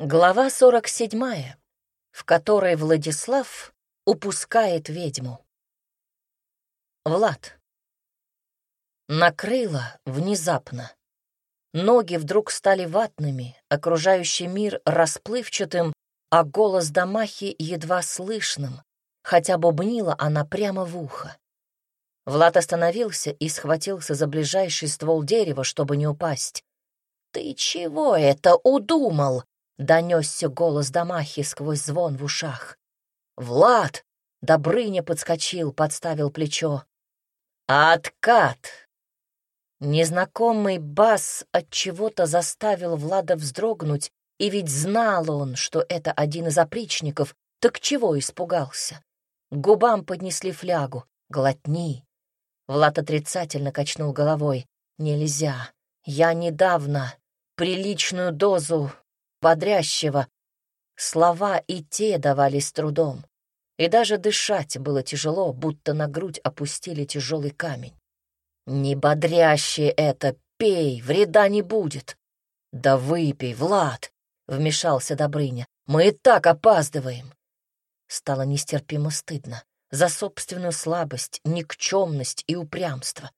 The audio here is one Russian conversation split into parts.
Глава 47, в которой Владислав упускает ведьму. Влад. Накрыло внезапно. Ноги вдруг стали ватными, окружающий мир расплывчатым, а голос Дамахи едва слышным, хотя бубнила она прямо в ухо. Влад остановился и схватился за ближайший ствол дерева, чтобы не упасть. «Ты чего это удумал?» Донесся голос Дамахи сквозь звон в ушах. «Влад!» — Добрыня подскочил, подставил плечо. «Откат!» Незнакомый бас от чего-то заставил Влада вздрогнуть, и ведь знал он, что это один из опричников, так чего испугался? Губам поднесли флягу. «Глотни!» Влад отрицательно качнул головой. «Нельзя. Я недавно приличную дозу бодрящего. Слова и те давались трудом. И даже дышать было тяжело, будто на грудь опустили тяжелый камень. «Не бодрящее это, пей, вреда не будет». «Да выпей, Влад!» — вмешался Добрыня. «Мы и так опаздываем». Стало нестерпимо стыдно за собственную слабость, никчемность и упрямство.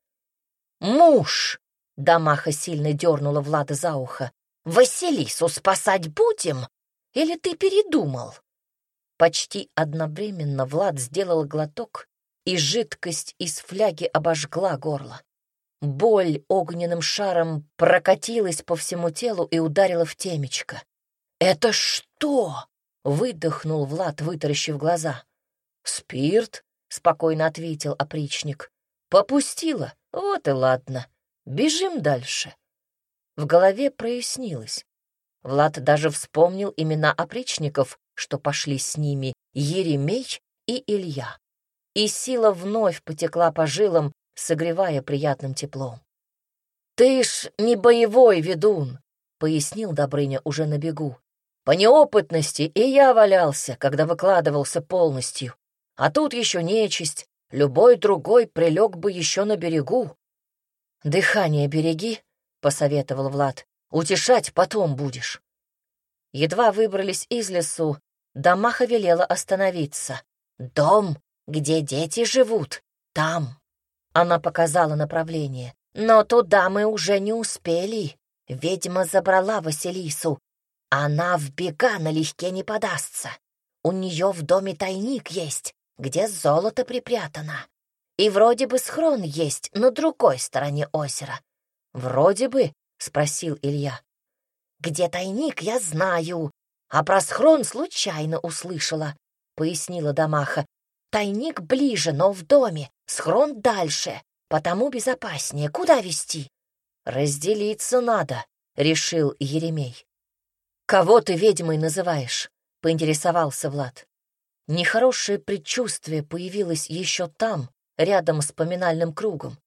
«Муж!» — Дамаха сильно дернула Влада за ухо. Василису спасать будем? Или ты передумал?» Почти одновременно Влад сделал глоток, и жидкость из фляги обожгла горло. Боль огненным шаром прокатилась по всему телу и ударила в темечко. «Это что?» — выдохнул Влад, вытаращив глаза. «Спирт?» — спокойно ответил опричник. «Попустила? Вот и ладно. Бежим дальше». В голове прояснилось. Влад даже вспомнил имена опричников, что пошли с ними, Еремей и Илья. И сила вновь потекла по жилам, согревая приятным теплом. «Ты ж не боевой ведун», — пояснил Добрыня уже на бегу. «По неопытности и я валялся, когда выкладывался полностью. А тут еще нечисть, любой другой прилег бы еще на берегу. Дыхание береги, — посоветовал Влад. «Утешать потом будешь». Едва выбрались из лесу, Дамаха велела остановиться. «Дом, где дети живут, там». Она показала направление. «Но туда мы уже не успели. Ведьма забрала Василису. Она в бега налегке не подастся. У нее в доме тайник есть, где золото припрятано. И вроде бы схрон есть на другой стороне озера. «Вроде бы», — спросил Илья. «Где тайник, я знаю, а про схрон случайно услышала», — пояснила Дамаха. «Тайник ближе, но в доме, схрон дальше, потому безопаснее. Куда вести?» «Разделиться надо», — решил Еремей. «Кого ты ведьмой называешь?» — поинтересовался Влад. Нехорошее предчувствие появилось еще там, рядом с поминальным кругом.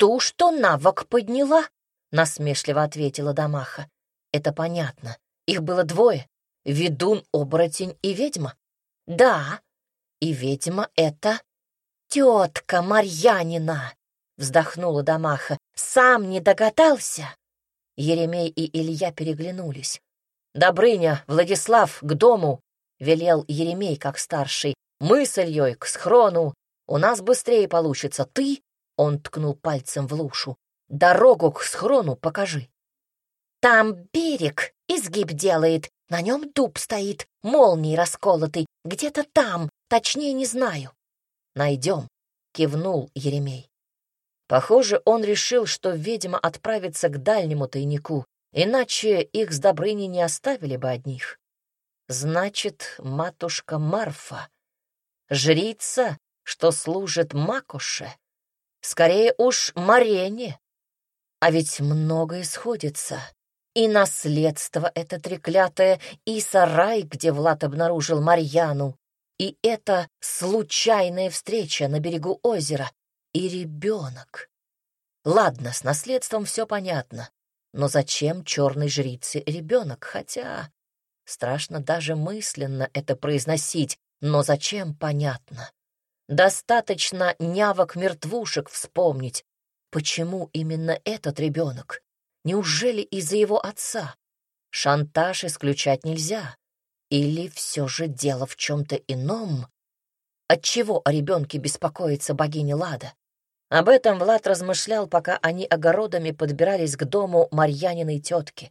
«Так ту, что навок подняла?» — насмешливо ответила Дамаха. «Это понятно. Их было двое. Ведун, оборотень и ведьма». «Да, и ведьма — это тетка Марьянина», — вздохнула Дамаха. «Сам не догадался?» Еремей и Илья переглянулись. «Добрыня, Владислав, к дому!» — велел Еремей, как старший. «Мы с Ильей к схрону. У нас быстрее получится. Ты он ткнул пальцем в лушу. «Дорогу к схрону покажи». «Там берег изгиб делает, на нем дуб стоит, молнией расколотый, где-то там, точнее не знаю». «Найдем», — кивнул Еремей. Похоже, он решил, что ведьма отправится к дальнему тайнику, иначе их с Добрыней не оставили бы одних. Значит, матушка Марфа, жрица, что служит Макуше, Скорее уж Марене. А ведь многое сходится. И наследство это треклятое, и сарай, где Влад обнаружил Марьяну, и это случайная встреча на берегу озера, и ребенок. Ладно, с наследством все понятно, но зачем черной жрице ребенок? Хотя страшно даже мысленно это произносить, но зачем понятно. Достаточно нявок-мертвушек вспомнить. Почему именно этот ребенок? Неужели из-за его отца? Шантаж исключать нельзя. Или все же дело в чем-то ином? Отчего о ребенке беспокоится богиня Лада? Об этом Влад размышлял, пока они огородами подбирались к дому Марьяниной тетки.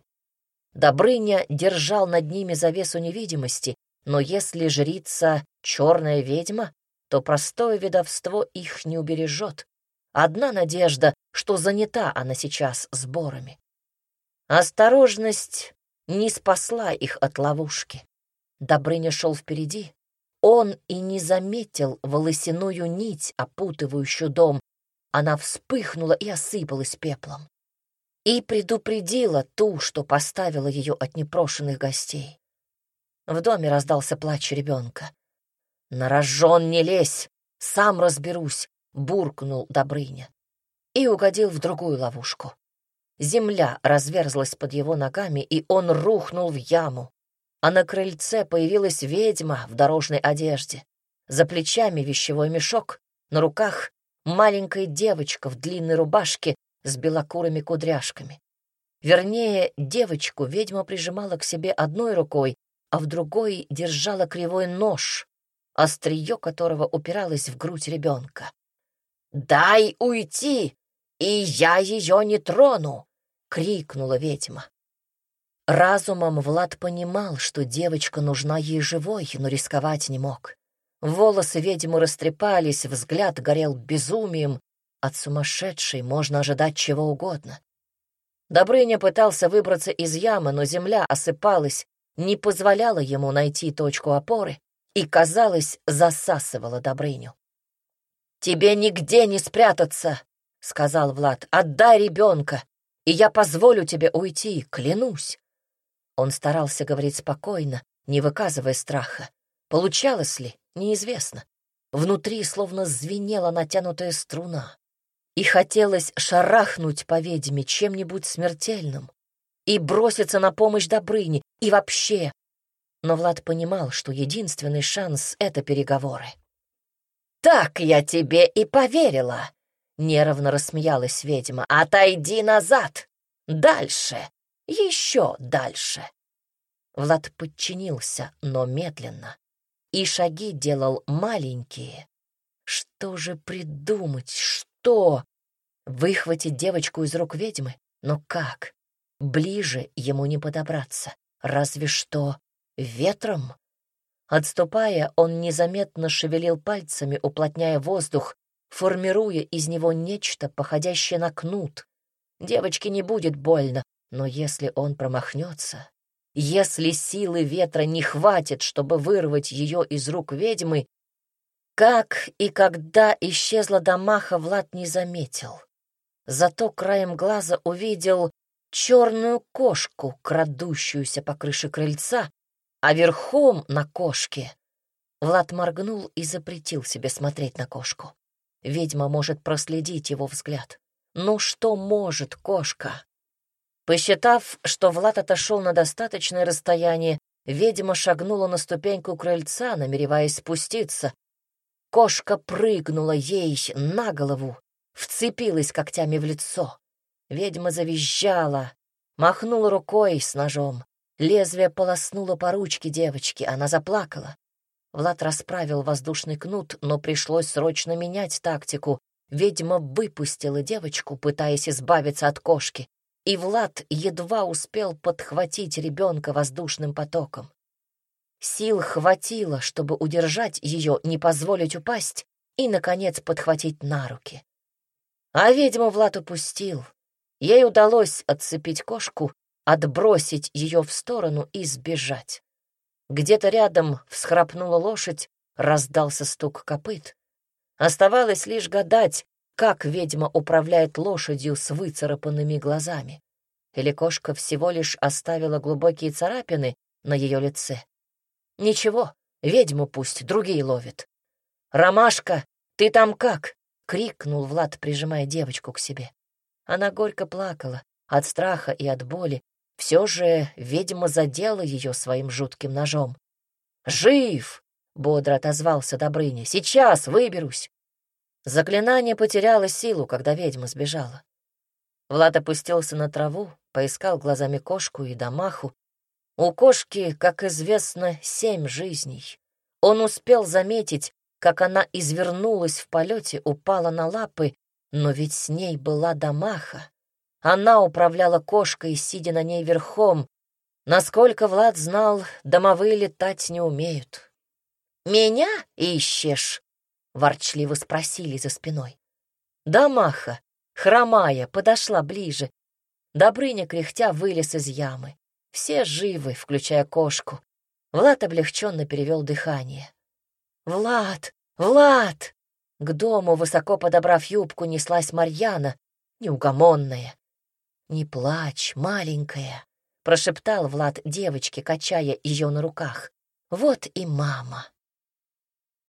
Добрыня держал над ними завесу невидимости, но если жрица — черная ведьма, то простое ведовство их не убережет. Одна надежда, что занята она сейчас сборами. Осторожность не спасла их от ловушки. Добрыня шел впереди. Он и не заметил волосяную нить, опутывающую дом. Она вспыхнула и осыпалась пеплом. И предупредила ту, что поставила ее от непрошенных гостей. В доме раздался плач ребенка. «На рожон не лезь! Сам разберусь!» — буркнул Добрыня. И угодил в другую ловушку. Земля разверзлась под его ногами, и он рухнул в яму. А на крыльце появилась ведьма в дорожной одежде. За плечами вещевой мешок, на руках маленькая девочка в длинной рубашке с белокурыми кудряшками. Вернее, девочку ведьма прижимала к себе одной рукой, а в другой держала кривой нож, острие которого упиралось в грудь ребенка. «Дай уйти, и я ее не трону!» — крикнула ведьма. Разумом Влад понимал, что девочка нужна ей живой, но рисковать не мог. Волосы ведьмы растрепались, взгляд горел безумием. От сумасшедшей можно ожидать чего угодно. Добрыня пытался выбраться из ямы, но земля осыпалась, не позволяла ему найти точку опоры и, казалось, засасывала Добрыню. «Тебе нигде не спрятаться!» — сказал Влад. «Отдай ребенка! и я позволю тебе уйти, клянусь». Он старался говорить спокойно, не выказывая страха. Получалось ли, неизвестно. Внутри словно звенела натянутая струна. И хотелось шарахнуть по ведьме чем-нибудь смертельным и броситься на помощь Добрыне, и вообще. Но Влад понимал, что единственный шанс — это переговоры. «Так я тебе и поверила», Нервно рассмеялась ведьма. «Отойди назад! Дальше! Еще дальше!» Влад подчинился, но медленно. И шаги делал маленькие. Что же придумать? Что? Выхватить девочку из рук ведьмы? Но как? Ближе ему не подобраться. Разве что ветром? Отступая, он незаметно шевелил пальцами, уплотняя воздух, формируя из него нечто, походящее на кнут. Девочке не будет больно, но если он промахнется, если силы ветра не хватит, чтобы вырвать ее из рук ведьмы, как и когда исчезла Дамаха, Влад не заметил. Зато краем глаза увидел черную кошку, крадущуюся по крыше крыльца, а верхом на кошке Влад моргнул и запретил себе смотреть на кошку. Ведьма может проследить его взгляд. Ну что может кошка? Посчитав, что Влад отошел на достаточное расстояние, ведьма шагнула на ступеньку крыльца, намереваясь спуститься. Кошка прыгнула ей на голову, вцепилась когтями в лицо. Ведьма завизжала, махнула рукой с ножом. Лезвие полоснуло по ручке девочки, она заплакала. Влад расправил воздушный кнут, но пришлось срочно менять тактику. Ведьма выпустила девочку, пытаясь избавиться от кошки, и Влад едва успел подхватить ребенка воздушным потоком. Сил хватило, чтобы удержать ее, не позволить упасть и, наконец, подхватить на руки. А ведьму Влад упустил. Ей удалось отцепить кошку, отбросить ее в сторону и сбежать. Где-то рядом всхрапнула лошадь, раздался стук копыт. Оставалось лишь гадать, как ведьма управляет лошадью с выцарапанными глазами. Или кошка всего лишь оставила глубокие царапины на ее лице. Ничего, ведьму пусть другие ловят. «Ромашка, ты там как?» — крикнул Влад, прижимая девочку к себе. Она горько плакала от страха и от боли, все же ведьма задела ее своим жутким ножом. «Жив!» — бодро отозвался Добрыня. «Сейчас выберусь!» Заклинание потеряло силу, когда ведьма сбежала. Влад опустился на траву, поискал глазами кошку и домаху, У кошки, как известно, семь жизней. Он успел заметить, как она извернулась в полете, упала на лапы, но ведь с ней была Дамаха. Она управляла кошкой, сидя на ней верхом. Насколько Влад знал, домовые летать не умеют. «Меня ищешь?» — ворчливо спросили за спиной. Дамаха, хромая, подошла ближе. Добрыня, кряхтя, вылез из ямы. Все живы, включая кошку. Влад облегченно перевел дыхание. «Влад! Влад!» К дому, высоко подобрав юбку, неслась Марьяна, неугомонная. «Не плачь, маленькая», — прошептал Влад девочке, качая ее на руках. «Вот и мама».